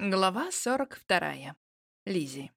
Глава 42. Лизи.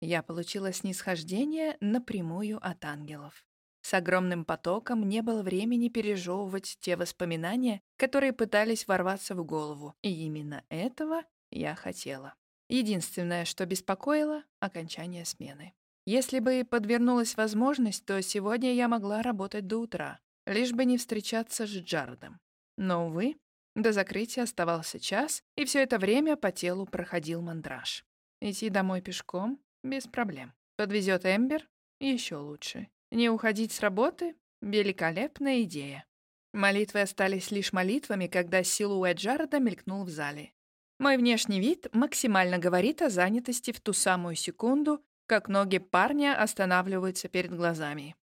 Я получила снисхождение напрямую от ангелов. С огромным потоком не было времени пережевывать те воспоминания, которые пытались ворваться в голову, и именно этого я хотела. Единственное, что беспокоило — окончание смены. Если бы подвернулась возможность, то сегодня я могла работать до утра, лишь бы не встречаться с Джардом. Но, увы, до закрытия оставался час, и все это время по телу проходил мандраж. Идти домой пешком — без проблем. Подвезет Эмбер — еще лучше. Не уходить с работы — великолепная идея. Молитвы остались лишь молитвами, когда силуэт Джареда мелькнул в зале. Мой внешний вид максимально говорит о занятости в ту самую секунду, как ноги парня останавливаются перед глазами.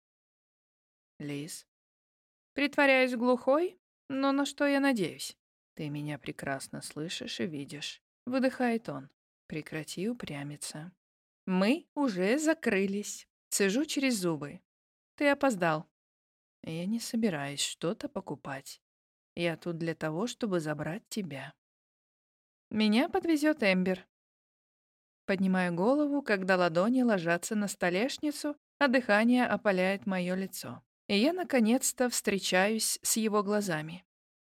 Лиз. Притворяюсь глухой, но на что я надеюсь? «Ты меня прекрасно слышишь и видишь», — выдыхает он. «Прекрати упрямиться». «Мы уже закрылись». Цежу через зубы. «Ты опоздал». «Я не собираюсь что-то покупать. Я тут для того, чтобы забрать тебя». «Меня подвезет Эмбер». Поднимаю голову, когда ладони ложатся на столешницу, а дыхание опаляет мое лицо. И я, наконец-то, встречаюсь с его глазами.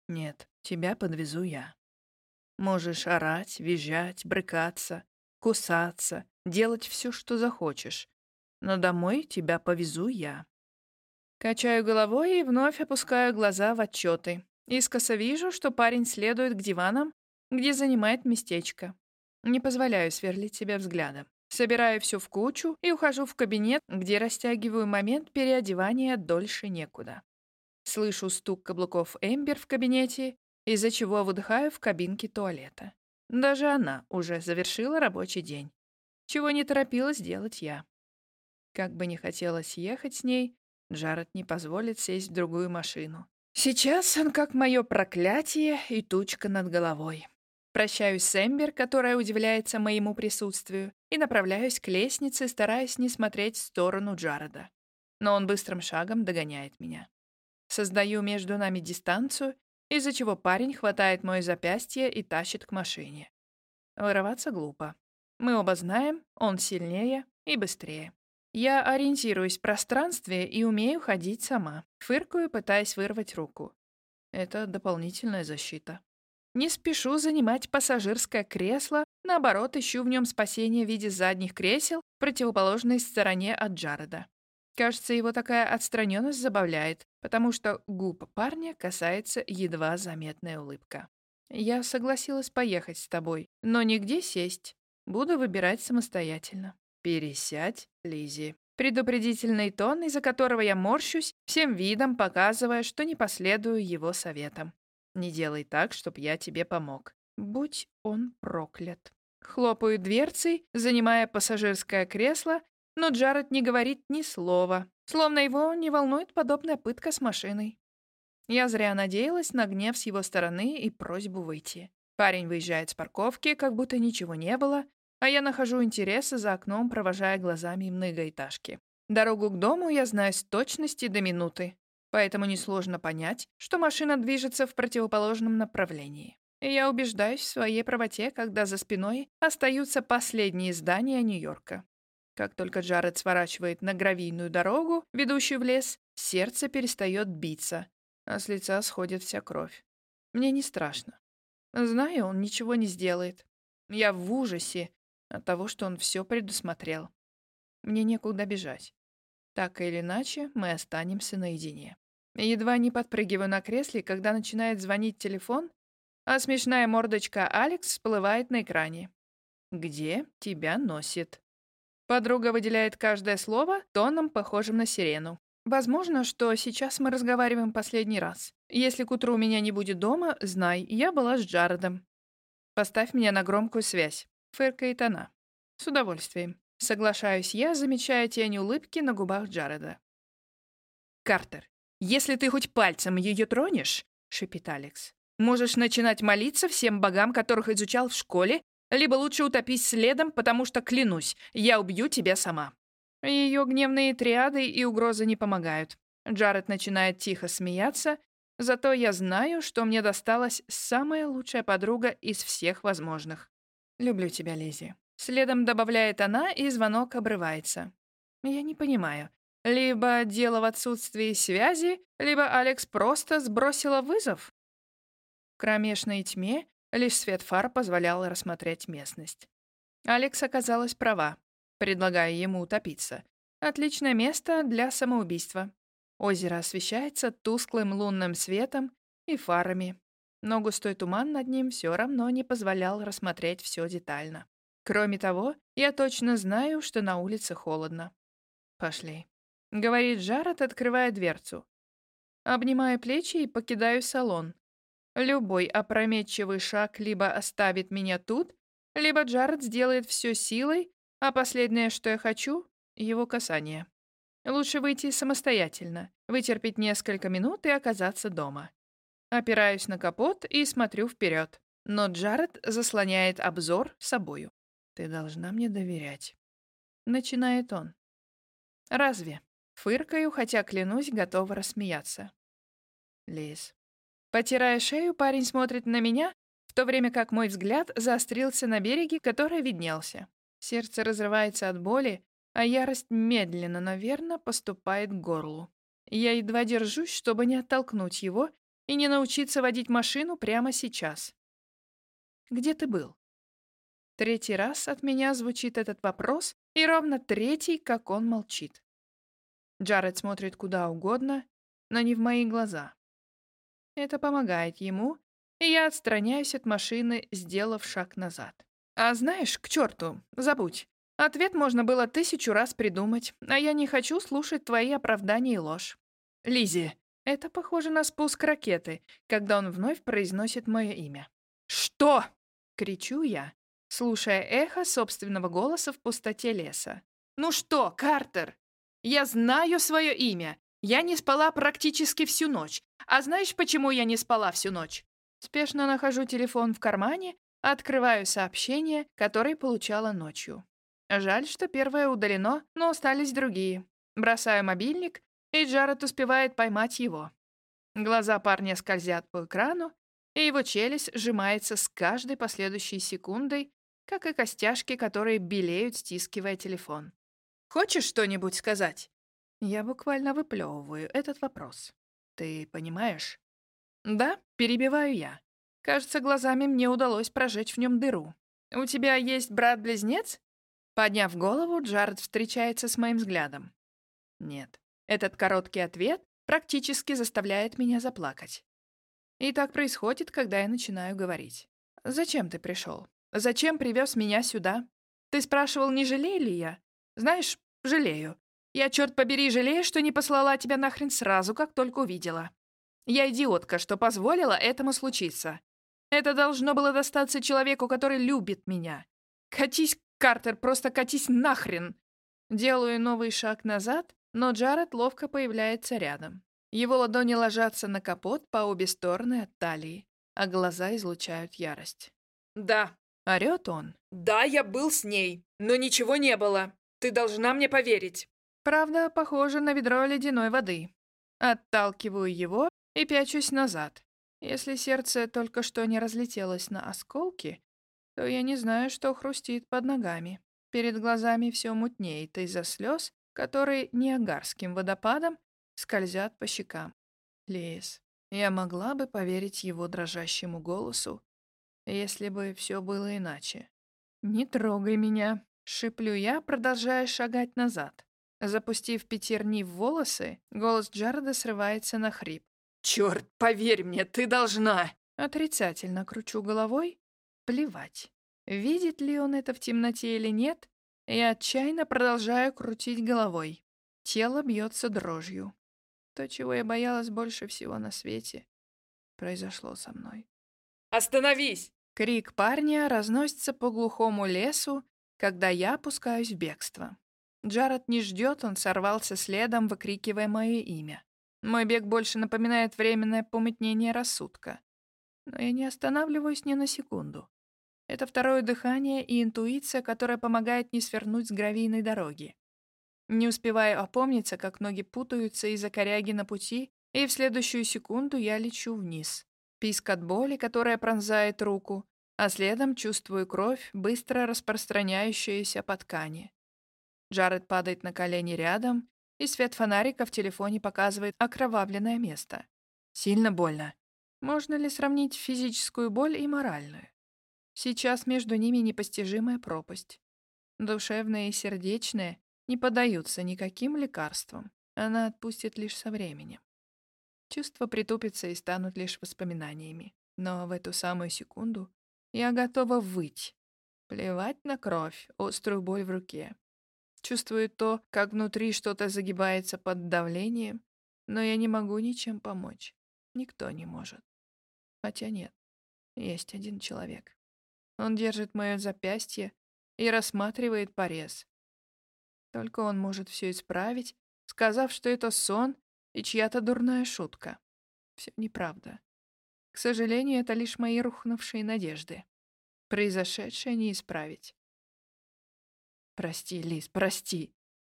Нет, тебя подвезу я. Можешь орать, визжать, брыкаться, кусаться, делать все, что захочешь. Но домой тебя повезу я. Качаю головой и вновь опускаю глаза в отчеты. Искоса вижу, что парень следует к диванам, где занимает местечко. Не позволяю сверлить себя взглядом. Собираю все в кучу и ухожу в кабинет, где растягиваю момент переодевания дольше некуда. Слышу стук каблуков Эмбер в кабинете, из-за чего выдыхаю в кабинке туалета. Даже она уже завершила рабочий день, чего не торопилась делать я. Как бы не хотелось ехать с ней, Джаред не позволит сесть в другую машину. Сейчас он как мое проклятие и тучка над головой. Прощаюсь с Эмбер, которая удивляется моему присутствию, и направляюсь к лестнице, стараясь не смотреть в сторону Джареда. Но он быстрым шагом догоняет меня. Создаю между нами дистанцию, из-за чего парень хватает мое запястье и тащит к машине. Вырываться глупо. Мы оба знаем, он сильнее и быстрее. Я ориентируюсь в пространстве и умею ходить сама. Фыркаю, пытаясь вырвать руку. Это дополнительная защита. Не спешу занимать пассажирское кресло, наоборот, ищу в нем спасение в виде задних кресел в противоположной стороне от Джареда. Кажется, его такая отстраненность забавляет, потому что губ парня касается едва заметная улыбка. «Я согласилась поехать с тобой, но нигде сесть. Буду выбирать самостоятельно». «Пересядь, Лизи. Предупредительный тон, из-за которого я морщусь, всем видом показывая, что не последую его советам. «Не делай так, чтоб я тебе помог. Будь он проклят». Хлопаю дверцей, занимая пассажирское кресло но Джаред не говорит ни слова, словно его не волнует подобная пытка с машиной. Я зря надеялась на гнев с его стороны и просьбу выйти. Парень выезжает с парковки, как будто ничего не было, а я нахожу интересы за окном, провожая глазами многоэтажки. Дорогу к дому я знаю с точности до минуты, поэтому несложно понять, что машина движется в противоположном направлении. И я убеждаюсь в своей правоте, когда за спиной остаются последние здания Нью-Йорка. Как только Джаред сворачивает на гравийную дорогу, ведущую в лес, сердце перестает биться, а с лица сходит вся кровь. Мне не страшно. Знаю, он ничего не сделает. Я в ужасе от того, что он все предусмотрел. Мне некуда бежать. Так или иначе, мы останемся наедине. Едва не подпрыгиваю на кресле, когда начинает звонить телефон, а смешная мордочка Алекс всплывает на экране. «Где тебя носит?» Подруга выделяет каждое слово тоном, похожим на сирену. Возможно, что сейчас мы разговариваем последний раз. Если к утру меня не будет дома, знай, я была с Джаредом. Поставь меня на громкую связь. Фыркает она. С удовольствием. Соглашаюсь я, замечая тень улыбки на губах Джареда. «Картер, если ты хоть пальцем ее тронешь, — шипит Алекс, — можешь начинать молиться всем богам, которых изучал в школе, либо лучше утопись следом, потому что, клянусь, я убью тебя сама». Ее гневные триады и угрозы не помогают. Джаред начинает тихо смеяться, Зато я знаю, что мне досталась самая лучшая подруга из всех возможных. Люблю тебя, Лизи. Следом добавляет она, и звонок обрывается. Я не понимаю. Либо дело в отсутствии связи, либо Алекс просто сбросила вызов. В кромешной тьме лишь свет фар позволял рассмотреть местность. Алекс оказалась права, предлагая ему утопиться. Отличное место для самоубийства. Озеро освещается тусклым лунным светом и фарами, но густой туман над ним все равно не позволял рассмотреть все детально. Кроме того, я точно знаю, что на улице холодно. Пошли. Говорит Джаред, открывая дверцу. Обнимаю плечи и покидаю салон. Любой опрометчивый шаг либо оставит меня тут, либо Джаред сделает все силой, а последнее, что я хочу — его касание. Лучше выйти самостоятельно, вытерпеть несколько минут и оказаться дома. Опираюсь на капот и смотрю вперед, но Джаред заслоняет обзор собою. «Ты должна мне доверять», — начинает он. «Разве?» Фыркаю, хотя, клянусь, готова рассмеяться. Лиз. Потирая шею, парень смотрит на меня, в то время как мой взгляд заострился на береге, который виднелся. Сердце разрывается от боли, а ярость медленно, наверное, поступает к горлу. Я едва держусь, чтобы не оттолкнуть его и не научиться водить машину прямо сейчас. «Где ты был?» Третий раз от меня звучит этот вопрос, и ровно третий, как он молчит. Джаред смотрит куда угодно, но не в мои глаза. Это помогает ему, и я отстраняюсь от машины, сделав шаг назад. А знаешь, к черту, забудь. Ответ можно было тысячу раз придумать, а я не хочу слушать твои оправдания и ложь. Лизи, это похоже на спуск ракеты, когда он вновь произносит мое имя. «Что?» — кричу я, слушая эхо собственного голоса в пустоте леса. «Ну что, Картер? Я знаю свое имя. Я не спала практически всю ночь. А знаешь, почему я не спала всю ночь?» Спешно нахожу телефон в кармане, открываю сообщение, которое получала ночью. Жаль, что первое удалено, но остались другие. Бросаю мобильник, и Джаред успевает поймать его. Глаза парня скользят по экрану, и его челюсть сжимается с каждой последующей секундой, как и костяшки, которые белеют, стискивая телефон. «Хочешь что-нибудь сказать?» Я буквально выплевываю этот вопрос. «Ты понимаешь?» «Да», — перебиваю я. Кажется, глазами мне удалось прожечь в нем дыру. «У тебя есть брат-близнец?» Подняв голову, Джаред встречается с моим взглядом. Нет. Этот короткий ответ практически заставляет меня заплакать. И так происходит, когда я начинаю говорить. «Зачем ты пришел? Зачем привез меня сюда? Ты спрашивал, не жалею ли я? Знаешь, жалею. Я, черт побери, жалею, что не послала тебя нахрен сразу, как только увидела. Я идиотка, что позволила этому случиться. Это должно было достаться человеку, который любит меня. Катись Картер, просто катись нахрен!» Делаю новый шаг назад, но Джаред ловко появляется рядом. Его ладони ложатся на капот по обе стороны от талии, а глаза излучают ярость. «Да», — орёт он. «Да, я был с ней, но ничего не было. Ты должна мне поверить». Правда, похоже на ведро ледяной воды. Отталкиваю его и пячусь назад. Если сердце только что не разлетелось на осколки, то я не знаю, что хрустит под ногами. Перед глазами все мутнеет из-за слез, которые неагарским водопадом скользят по щекам. Лес. Я могла бы поверить его дрожащему голосу, если бы все было иначе. «Не трогай меня», — шиплю я, продолжая шагать назад. Запустив пятерни в волосы, голос Джареда срывается на хрип. «Черт, поверь мне, ты должна!» Отрицательно кручу головой, Плевать, видит ли он это в темноте или нет, и отчаянно продолжаю крутить головой. Тело бьется дрожью. То, чего я боялась больше всего на свете, произошло со мной. «Остановись!» Крик парня разносится по глухому лесу, когда я опускаюсь в бегство. Джаред не ждет, он сорвался следом, выкрикивая мое имя. Мой бег больше напоминает временное помутнение рассудка. Но я не останавливаюсь ни на секунду. Это второе дыхание и интуиция, которая помогает не свернуть с гравийной дороги. Не успеваю опомниться, как ноги путаются из-за коряги на пути, и в следующую секунду я лечу вниз. Писк от боли, которая пронзает руку, а следом чувствую кровь, быстро распространяющуюся по ткани. Джаред падает на колени рядом, и свет фонарика в телефоне показывает окровавленное место. Сильно больно. Можно ли сравнить физическую боль и моральную? Сейчас между ними непостижимая пропасть. Душевная и сердечная не поддаются никаким лекарствам. Она отпустит лишь со временем. Чувства притупятся и станут лишь воспоминаниями. Но в эту самую секунду я готова выть. Плевать на кровь, острую боль в руке. Чувствую то, как внутри что-то загибается под давлением, но я не могу ничем помочь. Никто не может. Хотя нет, есть один человек. Он держит мое запястье и рассматривает порез. Только он может все исправить, сказав, что это сон и чья-то дурная шутка. Все неправда. К сожалению, это лишь мои рухнувшие надежды. Произошедшее не исправить. Прости, Лиз, прости.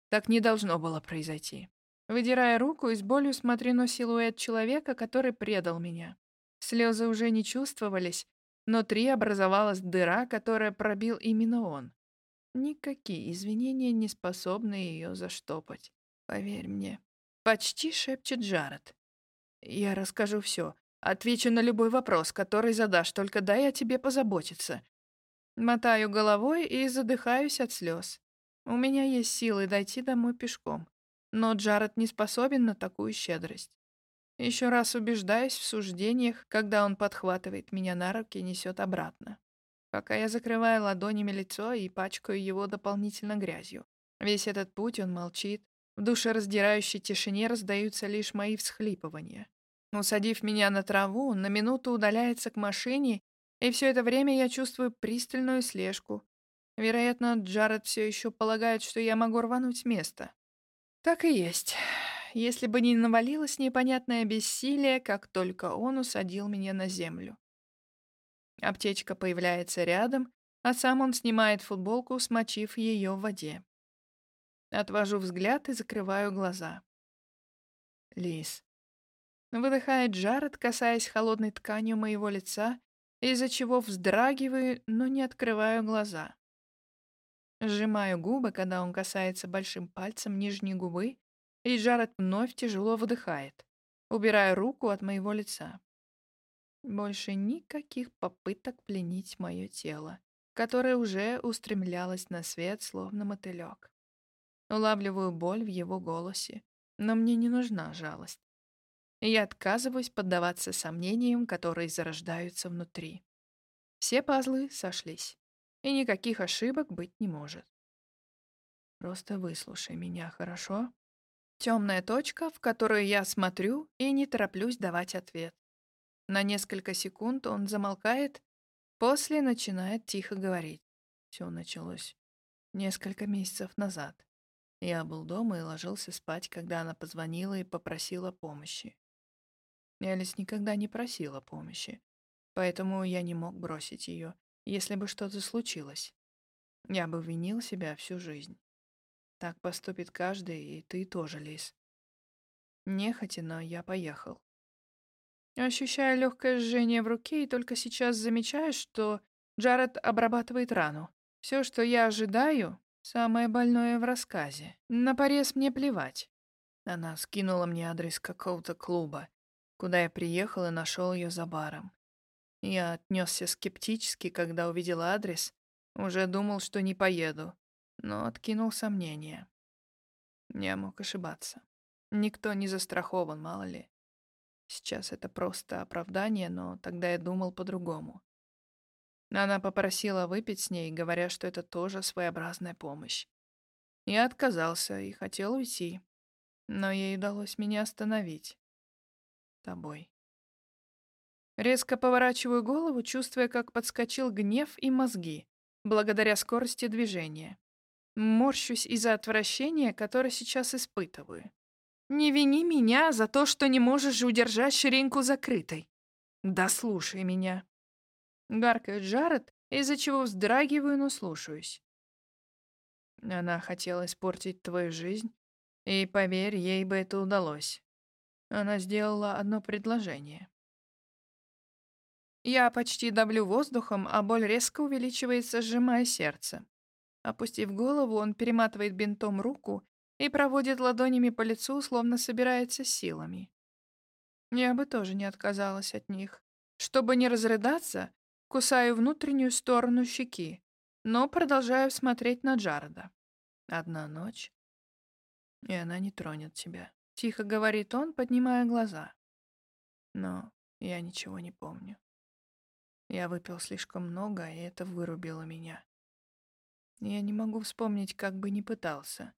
Так не должно было произойти. Выдирая руку и с болью смотрю на силуэт человека, который предал меня. Слезы уже не чувствовались, но три образовалась дыра, которая пробил именно он. Никакие извинения не способны ее заштопать. Поверь мне. Почти шепчет Джаред. Я расскажу все. Отвечу на любой вопрос, который задашь, только дай о тебе позаботиться. Мотаю головой и задыхаюсь от слез. У меня есть силы дойти домой пешком. Но Джаред не способен на такую щедрость. Еще раз убеждаюсь в суждениях, когда он подхватывает меня на руки и несет обратно. Пока я закрываю ладонями лицо и пачкаю его дополнительно грязью. Весь этот путь он молчит. В душераздирающей тишине раздаются лишь мои всхлипывания. Усадив меня на траву, он на минуту удаляется к машине, и все это время я чувствую пристальную слежку. Вероятно, Джаред все еще полагает, что я могу рвануть с места. Так и есть если бы не навалилось непонятное бессилие, как только он усадил меня на землю. Аптечка появляется рядом, а сам он снимает футболку, смочив ее в воде. Отвожу взгляд и закрываю глаза. Лис. Выдыхает Джаред, касаясь холодной тканью моего лица, из-за чего вздрагиваю, но не открываю глаза. Сжимаю губы, когда он касается большим пальцем нижней губы, и Джаред вновь тяжело выдыхает, убирая руку от моего лица. Больше никаких попыток пленить мое тело, которое уже устремлялось на свет, словно мотылек. Улавливаю боль в его голосе, но мне не нужна жалость. Я отказываюсь поддаваться сомнениям, которые зарождаются внутри. Все пазлы сошлись, и никаких ошибок быть не может. Просто выслушай меня, хорошо? Темная точка, в которую я смотрю и не тороплюсь давать ответ. На несколько секунд он замолкает, после начинает тихо говорить. Все началось несколько месяцев назад. Я был дома и ложился спать, когда она позвонила и попросила помощи. Элис никогда не просила помощи, поэтому я не мог бросить ее, если бы что-то случилось. Я бы винил себя всю жизнь. Так поступит каждый, и ты тоже, Лис. Нехотя, но я поехал. Ощущаю легкое жжение в руке и только сейчас замечаю, что Джаред обрабатывает рану. Все, что я ожидаю, самое больное в рассказе. На порез мне плевать. Она скинула мне адрес какого-то клуба, куда я приехал и нашел ее за баром. Я отнесся скептически, когда увидел адрес, уже думал, что не поеду но откинул сомнения. Я мог ошибаться. Никто не застрахован, мало ли. Сейчас это просто оправдание, но тогда я думал по-другому. Она попросила выпить с ней, говоря, что это тоже своеобразная помощь. Я отказался и хотел уйти, но ей удалось меня остановить. Тобой. Резко поворачиваю голову, чувствуя, как подскочил гнев и мозги, благодаря скорости движения. Морщусь из-за отвращения, которое сейчас испытываю. Не вини меня за то, что не можешь удержать ширинку закрытой. Да слушай меня. Гаркает Джаред, из-за чего вздрагиваю, но слушаюсь. Она хотела испортить твою жизнь, и, поверь, ей бы это удалось. Она сделала одно предложение. Я почти давлю воздухом, а боль резко увеличивается, сжимая сердце. Опустив голову, он перематывает бинтом руку и проводит ладонями по лицу, словно собирается силами. Я бы тоже не отказалась от них. Чтобы не разрыдаться, кусаю внутреннюю сторону щеки, но продолжаю смотреть на Джареда. Одна ночь, и она не тронет тебя. Тихо говорит он, поднимая глаза. Но я ничего не помню. Я выпил слишком много, и это вырубило меня. Я не могу вспомнить, как бы ни пытался.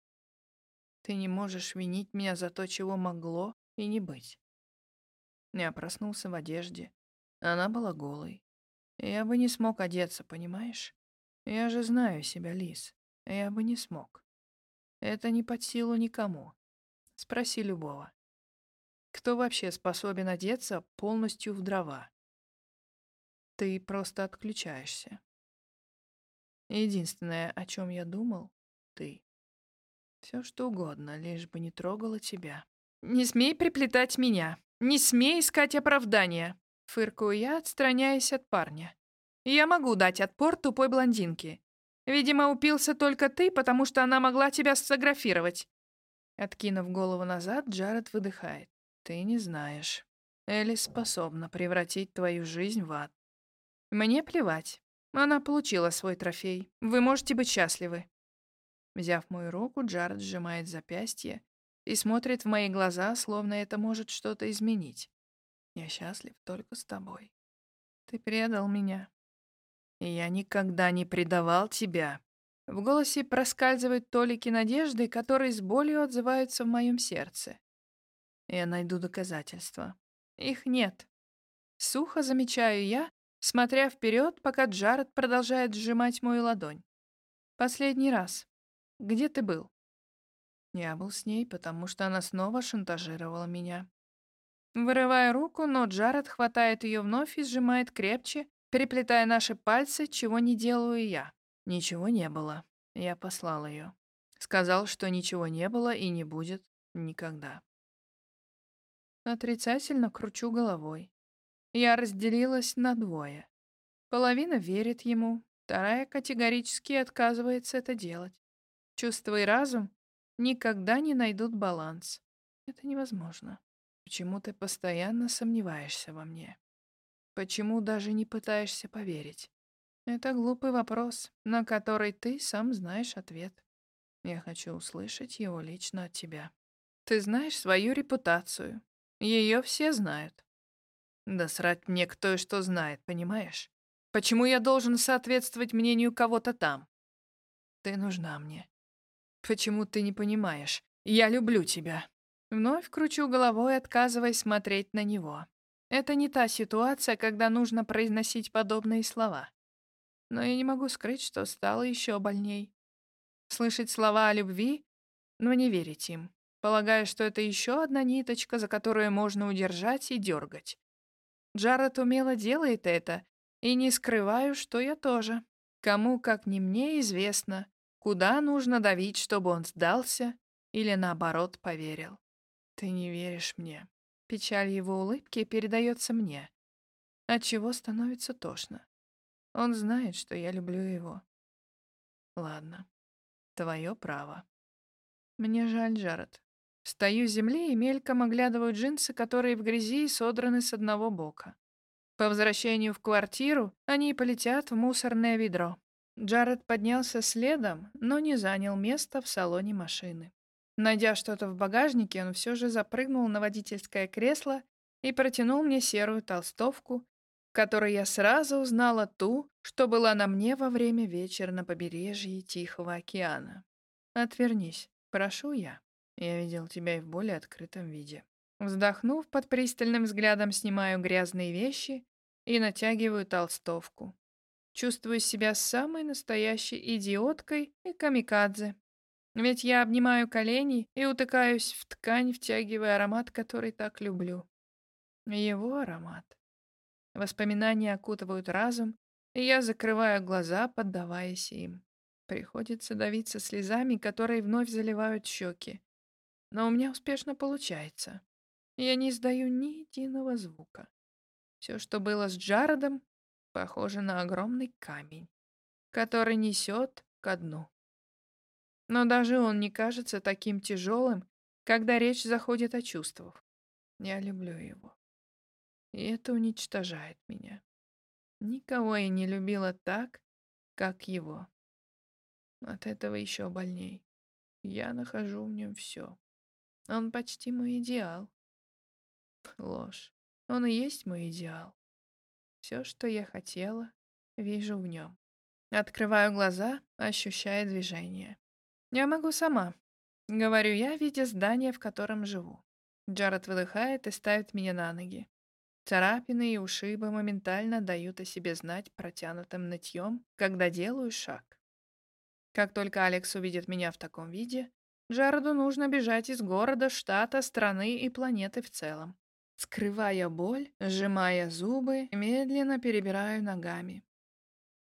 Ты не можешь винить меня за то, чего могло и не быть. Я проснулся в одежде. Она была голой. Я бы не смог одеться, понимаешь? Я же знаю себя, Лис. Я бы не смог. Это не под силу никому. Спроси любого. Кто вообще способен одеться полностью в дрова? Ты просто отключаешься. Единственное, о чем я думал, ты. Все что угодно, лишь бы не трогала тебя. Не смей приплетать меня. Не смей искать оправдания. Фыркую я, отстраняясь от парня. Я могу дать отпор тупой блондинке. Видимо, упился только ты, потому что она могла тебя сфотографировать. Откинув голову назад, Джаред выдыхает. «Ты не знаешь. Элли способна превратить твою жизнь в ад. Мне плевать. Она получила свой трофей. Вы можете быть счастливы». Взяв мою руку, Джаред сжимает запястье и смотрит в мои глаза, словно это может что-то изменить. «Я счастлив только с тобой. Ты предал меня. И я никогда не предавал тебя. В голосе проскальзывают толики надежды, которые с болью отзываются в моем сердце. Я найду доказательства. Их нет. Сухо замечаю я, смотря вперед, пока Джаред продолжает сжимать мою ладонь. Последний раз. Где ты был? Я был с ней, потому что она снова шантажировала меня. Вырывая руку, но Джаред хватает ее вновь и сжимает крепче, переплетая наши пальцы, чего не делаю я. Ничего не было. Я послал ее. Сказал, что ничего не было и не будет никогда. Отрицательно кручу головой. Я разделилась на двое. Половина верит ему, вторая категорически отказывается это делать. Чувство и разум никогда не найдут баланс. Это невозможно. Почему ты постоянно сомневаешься во мне? Почему даже не пытаешься поверить? Это глупый вопрос, на который ты сам знаешь ответ. Я хочу услышать его лично от тебя. Ты знаешь свою репутацию. Ее все знают. Да срать мне кто и что знает, понимаешь? Почему я должен соответствовать мнению кого-то там? Ты нужна мне. Почему ты не понимаешь? Я люблю тебя. Вновь кручу головой, отказываясь смотреть на него. Это не та ситуация, когда нужно произносить подобные слова но я не могу скрыть, что стало еще больней. Слышать слова о любви, но не верить им, полагая, что это еще одна ниточка, за которую можно удержать и дергать. Джаред умело делает это, и не скрываю, что я тоже. Кому, как не мне, известно, куда нужно давить, чтобы он сдался или, наоборот, поверил. Ты не веришь мне. Печаль его улыбки передается мне, отчего становится тошно. Он знает, что я люблю его. Ладно, твое право. Мне жаль, Джаред. Стою с земли и мельком оглядываю джинсы, которые в грязи и содраны с одного бока. По возвращению в квартиру они полетят в мусорное ведро. Джаред поднялся следом, но не занял место в салоне машины. Найдя что-то в багажнике, он все же запрыгнул на водительское кресло и протянул мне серую толстовку, которой я сразу узнала ту, что была на мне во время вечера на побережье Тихого океана. «Отвернись, прошу я. Я видел тебя и в более открытом виде». Вздохнув, под пристальным взглядом снимаю грязные вещи и натягиваю толстовку. Чувствую себя самой настоящей идиоткой и камикадзе. Ведь я обнимаю колени и утыкаюсь в ткань, втягивая аромат, который так люблю. Его аромат. Воспоминания окутывают разум, и я закрываю глаза, поддаваясь им. Приходится давиться слезами, которые вновь заливают щеки. Но у меня успешно получается. Я не издаю ни единого звука. Все, что было с Джаредом, похоже на огромный камень, который несет ко дну. Но даже он не кажется таким тяжелым, когда речь заходит о чувствах. Я люблю его. И это уничтожает меня. Никого я не любила так, как его. От этого еще больней. Я нахожу в нем все. Он почти мой идеал. Ложь. Он и есть мой идеал. Все, что я хотела, вижу в нем. Открываю глаза, ощущая движение. Я могу сама. Говорю я, видя здание, в котором живу. Джаред выдыхает и ставит меня на ноги. Царапины и ушибы моментально дают о себе знать протянутым нытьем, когда делаю шаг. Как только Алекс увидит меня в таком виде, Джареду нужно бежать из города, штата, страны и планеты в целом. Скрывая боль, сжимая зубы, медленно перебираю ногами.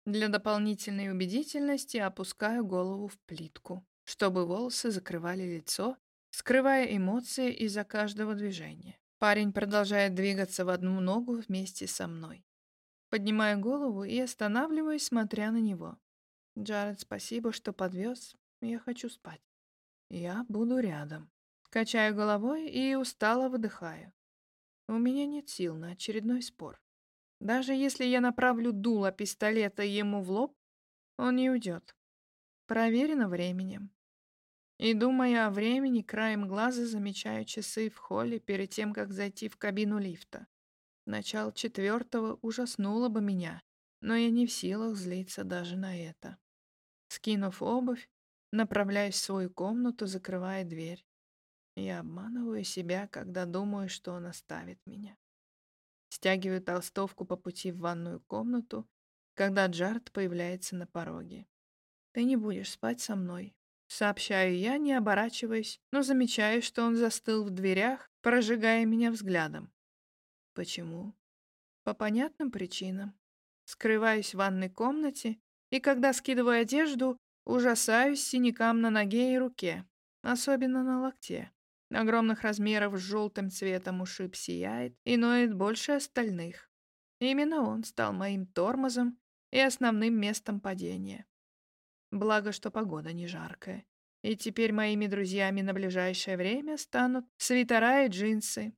Для дополнительной убедительности опускаю голову в плитку, чтобы волосы закрывали лицо, скрывая эмоции из-за каждого движения. Парень продолжает двигаться в одну ногу вместе со мной. Поднимаю голову и останавливаюсь, смотря на него. «Джаред, спасибо, что подвез. Я хочу спать». «Я буду рядом». Качаю головой и устало выдыхаю. У меня нет сил на очередной спор. Даже если я направлю дуло пистолета ему в лоб, он не уйдет. Проверено временем. И, думая о времени, краем глаза замечаю часы в холле перед тем, как зайти в кабину лифта. Начало четвертого ужаснуло бы меня, но я не в силах злиться даже на это. Скинув обувь, направляюсь в свою комнату, закрывая дверь. Я обманываю себя, когда думаю, что он оставит меня. Стягиваю толстовку по пути в ванную комнату, когда Джард появляется на пороге. «Ты не будешь спать со мной», — сообщаю я, не оборачиваясь, но замечаю, что он застыл в дверях, прожигая меня взглядом. «Почему?» «По понятным причинам. Скрываюсь в ванной комнате, и когда скидываю одежду, ужасаюсь синякам на ноге и руке, особенно на локте. Огромных размеров с желтым цветом ушиб сияет и ноет больше остальных. Именно он стал моим тормозом и основным местом падения. Благо, что погода не жаркая. И теперь моими друзьями на ближайшее время станут свитера и джинсы.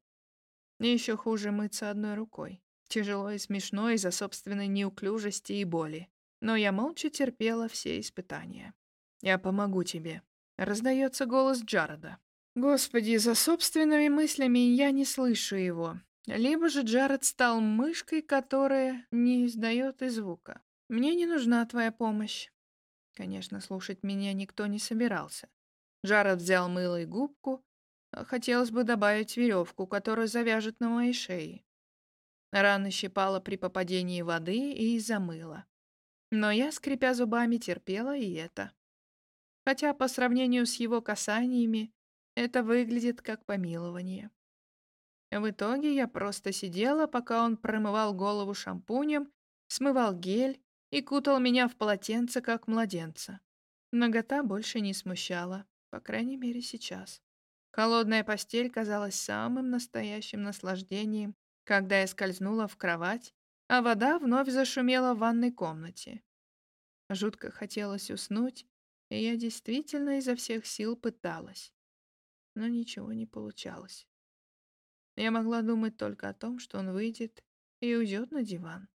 И еще хуже мыться одной рукой. Тяжело и смешно из-за собственной неуклюжести и боли. Но я молча терпела все испытания. «Я помогу тебе», — раздается голос Джареда. Господи, за собственными мыслями я не слышу его. Либо же Джаред стал мышкой, которая не издает и звука. Мне не нужна твоя помощь. Конечно, слушать меня никто не собирался. Джаред взял мыло и губку. Хотелось бы добавить веревку, которую завяжет на моей шее. Рана щипала при попадении воды и из-за мыла. Но я, скрипя зубами, терпела и это. Хотя по сравнению с его касаниями, это выглядит как помилование. В итоге я просто сидела, пока он промывал голову шампунем, смывал гель и кутал меня в полотенце, как младенца. Нагота больше не смущала, по крайней мере сейчас. Холодная постель казалась самым настоящим наслаждением, когда я скользнула в кровать, а вода вновь зашумела в ванной комнате. Жутко хотелось уснуть, и я действительно изо всех сил пыталась но ничего не получалось. Я могла думать только о том, что он выйдет и уйдет на диван.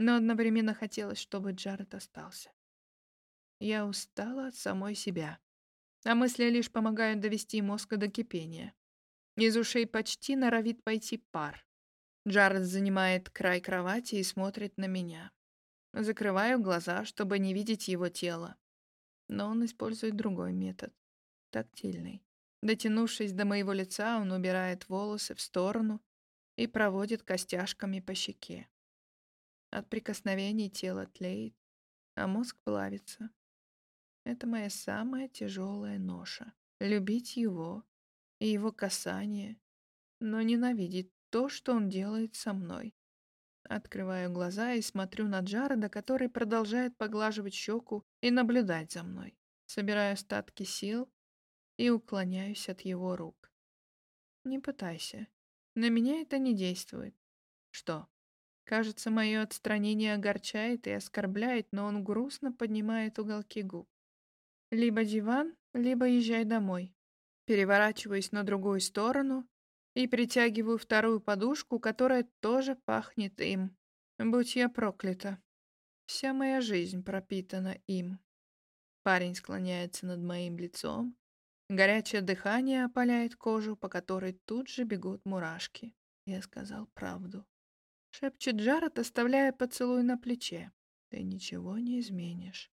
Но одновременно хотелось, чтобы Джаред остался. Я устала от самой себя, а мысли лишь помогают довести мозг до кипения. Из ушей почти норовит пойти пар. Джаред занимает край кровати и смотрит на меня. Закрываю глаза, чтобы не видеть его тело. Но он использует другой метод. Тактильный. Дотянувшись до моего лица, он убирает волосы в сторону и проводит костяшками по щеке. От прикосновений тело тлеет, а мозг плавится. Это моя самая тяжелая ноша. Любить его и его касание, но ненавидеть то, что он делает со мной. Открываю глаза и смотрю на Джареда, который продолжает поглаживать щеку и наблюдать за мной. Собираю остатки сил и уклоняюсь от его рук. Не пытайся. На меня это не действует. Что? Кажется, мое отстранение огорчает и оскорбляет, но он грустно поднимает уголки губ. Либо диван, либо езжай домой. Переворачиваюсь на другую сторону и притягиваю вторую подушку, которая тоже пахнет им. Будь я проклята. Вся моя жизнь пропитана им. Парень склоняется над моим лицом. Горячее дыхание опаляет кожу, по которой тут же бегут мурашки. Я сказал правду. Шепчет Джаред, оставляя поцелуй на плече. Ты ничего не изменишь.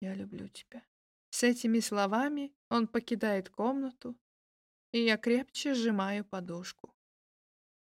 Я люблю тебя. С этими словами он покидает комнату, и я крепче сжимаю подушку.